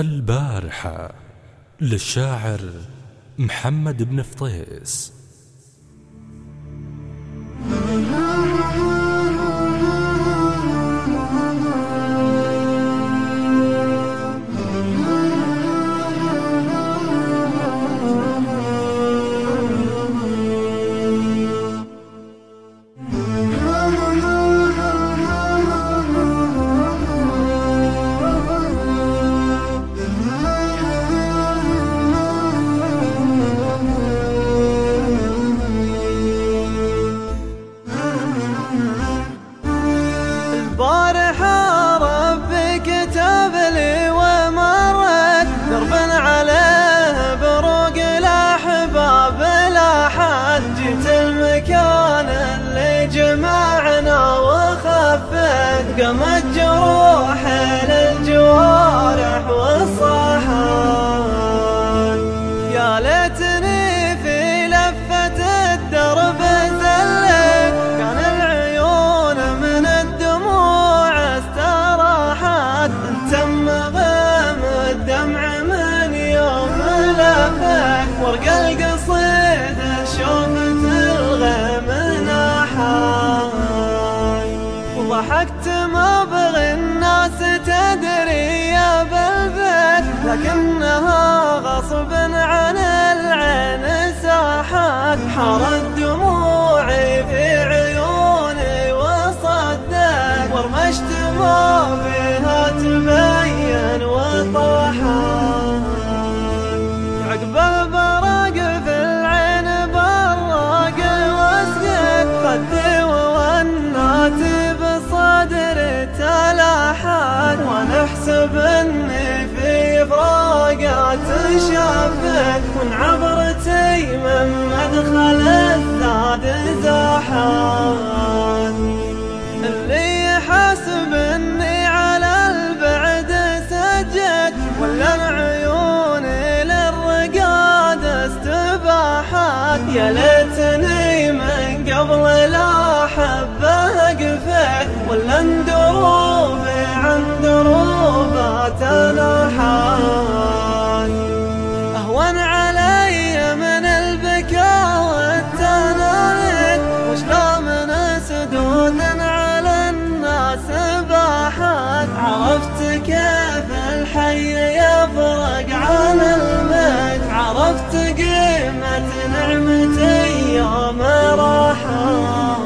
البارحة للشاعر محمد بن فطيس. قمت جروح للجوارح والصحان يا ليتني في لفة الدرب زلت كان العيون من الدموع استراحت. تم غيم الدمع من يوم لفك ورق القصيد حرت دموعي في عيوني وصدت ورمشت ما فيها تبين وطاحت. عقب البرق في العين براق واسقت خدي وونات بصدري تلاحت. ونحسب إني في فراقات شافت من من مدخل الزاد زاحت اللي حسب اني على البعد سجد ولا العيون للرقاد استباحت. يا ليتني من قبل لا حبه قفت ولا اندروبي عن دروبات الحال كيف الحي يفرق عن الميت عرفت قيمة نعمتي يوم راحت.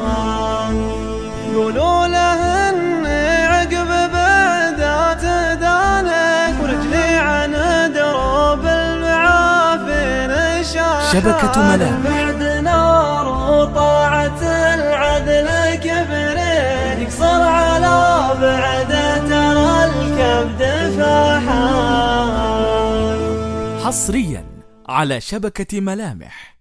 قولوا له إني عقب بعدات دانك ورجلي عن دروب المعافي نشاحت شبكة ملاك بعد نار وطاعة العدل كبرين يقصر على بعد فحال حصريا على شبكة ملامح.